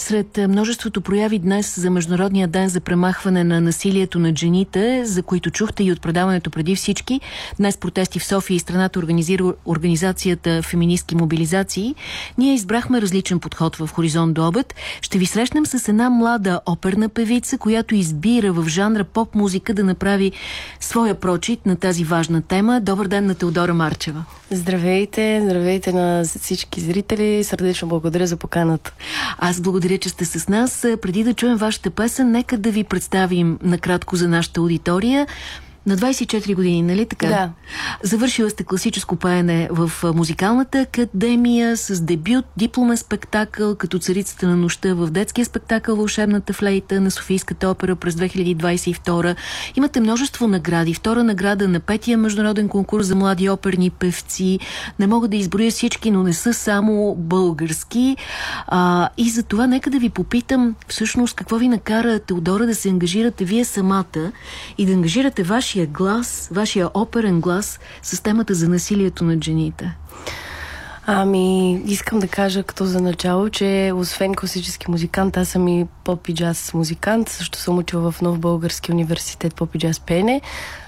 Сред множеството прояви днес за Международния ден за премахване на насилието над жените, за които чухте и от предаването преди всички, днес протести в София и страната организира организацията Феминистки мобилизации, ние избрахме различен подход в Хоризонт до обед. Ще ви срещнем с една млада оперна певица, която избира в жанра поп-музика да направи своя прочит на тази важна тема. Добър ден на Теодора Марчева. Здравейте, здравейте на всички зрители. Сърдечно благодаря за поканата. Аз благодаря, че сте с нас. Преди да чуем вашата песен, нека да ви представим накратко за нашата аудитория. На 24 години, нали така? Да. Завършила сте класическо пеене в музикалната академия с дебют, дипломен спектакъл като царицата на нощта в детския спектакъл Вълшебната флейта на Софийската опера през 2022. Имате множество награди. Втора награда на петия международен конкурс за млади оперни певци. Не мога да изброя всички, но не са само български. А, и за това нека да ви попитам всъщност какво ви накара Теодора да се ангажирате вие самата и да ангажирате вашия вашия глас, вашия оперен глас с темата за насилието над жените? Ами, искам да кажа като за начало, че освен класически музикант, аз съм и поп и джаз музикант. Също съм учила в Нов Български университет поп и джаз пеене.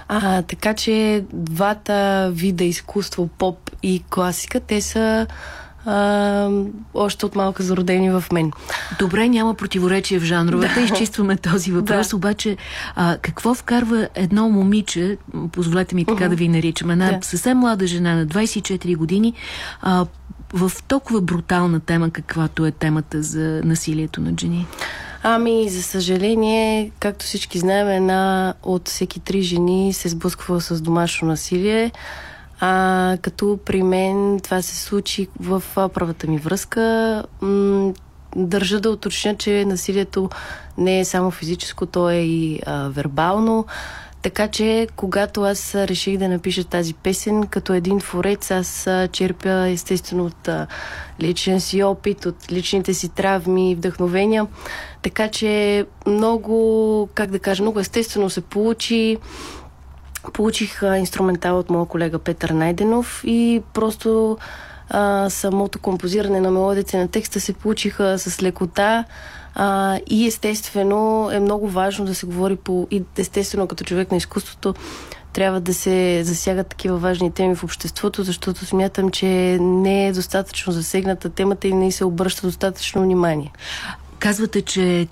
А, така че двата вида изкуство, поп и класика, те са а, още от малка зародени в мен. Добре, няма противоречие в жанровете, да. изчистваме този въпрос, да. обаче а, какво вкарва едно момиче, позволете ми така uh -huh. да ви наричам, една да. съвсем млада жена на 24 години, а, в толкова брутална тема, каквато е темата за насилието на жени? Ами, за съжаление, както всички знаем, една от всеки три жени се сблъсква с домашно насилие. А, като при мен това се случи в първата ми връзка. М- държа да уточня, че насилието не е само физическо, то е и а, вербално. Така че, когато аз реших да напиша тази песен, като един творец, аз черпя естествено от личен си опит, от личните си травми и вдъхновения. Така че много, как да кажа, много естествено се получи. Получих инструментал от моя колега Петър Найденов и просто а, самото композиране на мелодите на текста се получиха с лекота а, и естествено е много важно да се говори по... И естествено като човек на изкуството трябва да се засягат такива важни теми в обществото, защото смятам, че не е достатъчно засегната темата и не се обръща достатъчно внимание. Казвате, че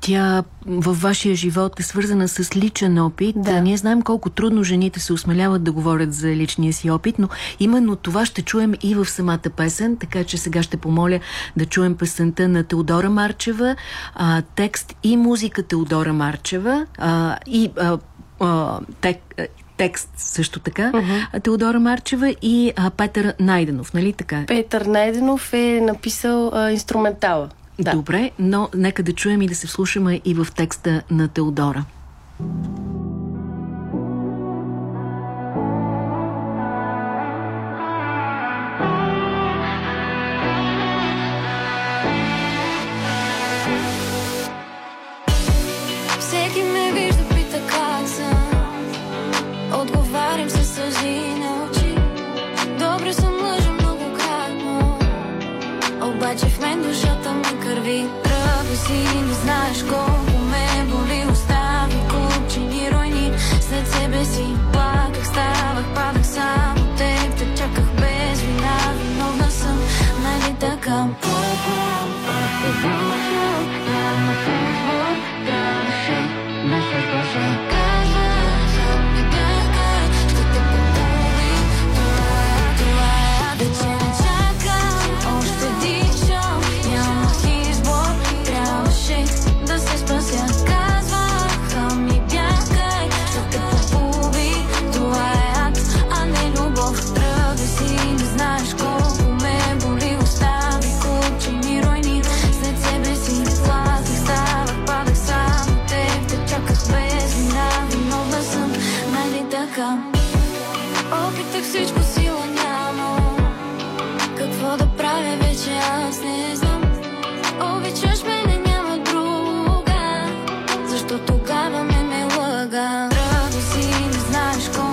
тя във вашия живот е свързана с личен опит. Да. Ние знаем колко трудно жените се осмеляват да говорят за личния си опит, но именно това ще чуем и в самата песен, така че сега ще помоля да чуем песента на Теодора Марчева, а, текст и музика Теодора Марчева а, и а, а, тек, текст също така. Uh-huh. Теодора Марчева и а, Петър Найденов, нали така? Петър Найденов е написал а, инструментала. Да. Добре, но нека да чуем и да се вслушаме и в текста на Теодора. Всеки ми кърви Тръгва си, не знаеш колко ме боли. Остави купчени руйни. След себе си Плаках, ставах, падах само теб. Те чаках без вина, виновна съм, нали така? más.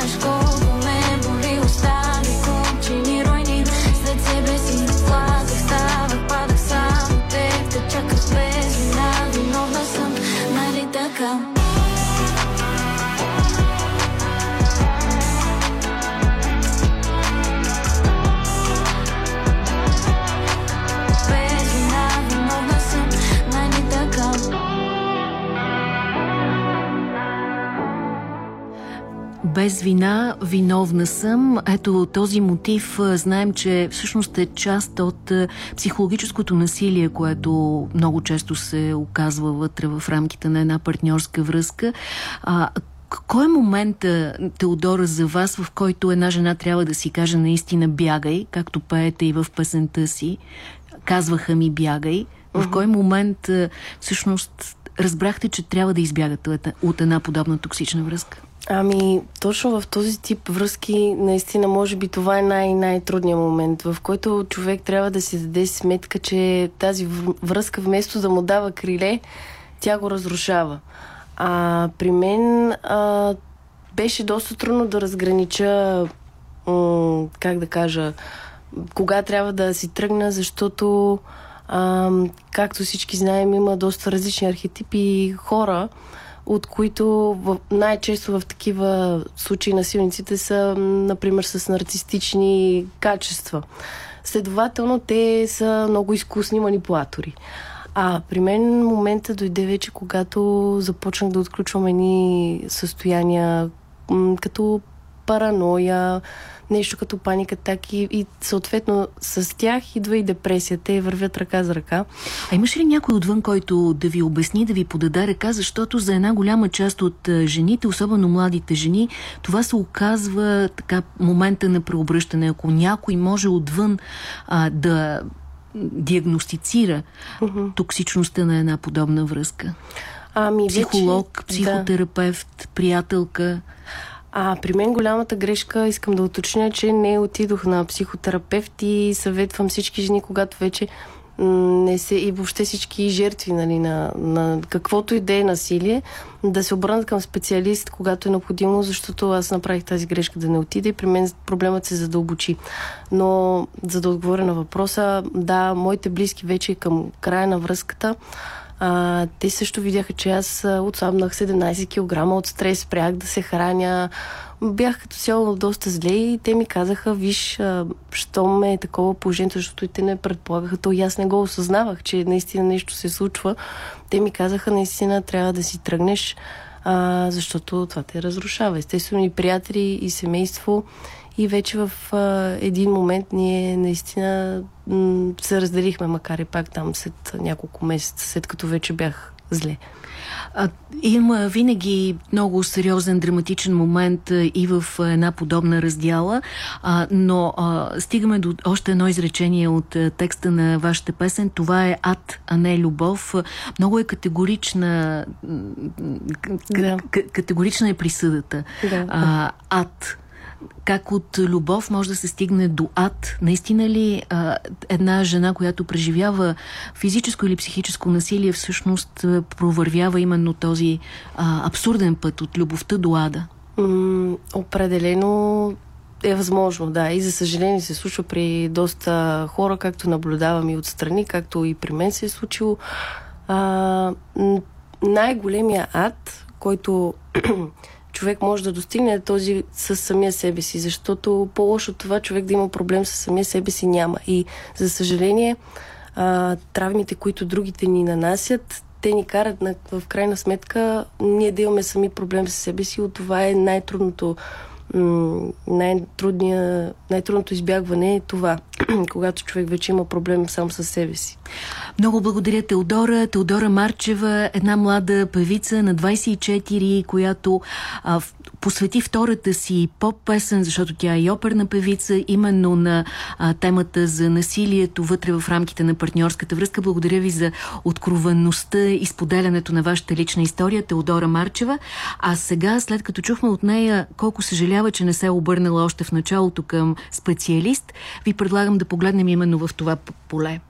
más. Без вина, виновна съм. Ето този мотив знаем, че всъщност е част от психологическото насилие, което много често се оказва вътре в рамките на една партньорска връзка. А, кой е момента, Теодора, за вас, в който една жена трябва да си каже наистина бягай, както пеете и в песента си, казваха ми бягай, в кой момент всъщност разбрахте, че трябва да избягате от една подобна токсична връзка? Ами, точно в този тип връзки, наистина, може би това е най- най-трудният момент, в който човек трябва да си даде сметка, че тази връзка вместо да му дава криле, тя го разрушава. А при мен а, беше доста трудно да разгранича, м- как да кажа, кога трябва да си тръгна, защото, а, както всички знаем, има доста различни архетипи хора, от които най-често в такива случаи насилниците са, например, с нарцистични качества. Следователно, те са много изкусни манипулатори. А при мен момента дойде вече, когато започнах да отключвам едни състояния, като параноя, нещо като паника, так и, и съответно с тях идва и депресия. Те вървят ръка за ръка. А имаш ли някой отвън, който да ви обясни, да ви подаде ръка, защото за една голяма част от жените, особено младите жени, това се оказва така момента на преобръщане. Ако някой може отвън а, да диагностицира uh-huh. токсичността на една подобна връзка? Ами, Психолог, вече, психотерапевт, да. приятелка. А при мен голямата грешка, искам да уточня, че не отидох на психотерапевт и съветвам всички жени, когато вече не се, и въобще всички жертви нали, на, на каквото и да е насилие, да се обърнат към специалист, когато е необходимо, защото аз направих тази грешка да не отида и при мен проблемът се задълбочи. Но за да отговоря на въпроса, да, моите близки вече към края на връзката, а, те също видяха, че аз отслабнах 17 кг от стрес, спрях да се храня. Бях като цяло доста зле и те ми казаха, виж, що ме е такова положението, защото и те не предполагаха, то и аз не го осъзнавах, че наистина нещо се случва. Те ми казаха, наистина трябва да си тръгнеш, а, защото това те разрушава. Естествено и приятели, и семейство. И вече в а, един момент ние наистина м- се разделихме, макар и пак там след няколко месеца, след като вече бях зле. А, има винаги много сериозен драматичен момент и в една подобна раздяла, а, но а, стигаме до още едно изречение от а, текста на вашата песен. Това е ад, а не любов. Много е категорична да. категорична е присъдата. Да. А, ад как от любов може да се стигне до ад. Наистина ли а, една жена, която преживява физическо или психическо насилие, всъщност провървява именно този а, абсурден път от любовта до ада? М- определено е възможно, да. И за съжаление се случва при доста хора, както наблюдавам и отстрани, както и при мен се е случило. Най-големия ад, който човек може да достигне този с самия себе си, защото по-лошо това човек да има проблем с самия себе си няма. И за съжаление, а, травмите, които другите ни нанасят, те ни карат на, в крайна сметка ние да имаме сами проблем с себе си. От това е най-трудното най-трудното избягване е това, когато човек вече има проблем сам със себе си. Много благодаря Теодора. Теодора Марчева, една млада певица на 24, която а, посвети втората си поп-песен, защото тя е и оперна певица, именно на а, темата за насилието вътре в рамките на партньорската връзка. Благодаря ви за откровенността и споделянето на вашата лична история, Теодора Марчева. А сега, след като чухме от нея колко съжалява, че не се е обърнала още в началото към специалист, ви предлагам да погледнем именно в това поле.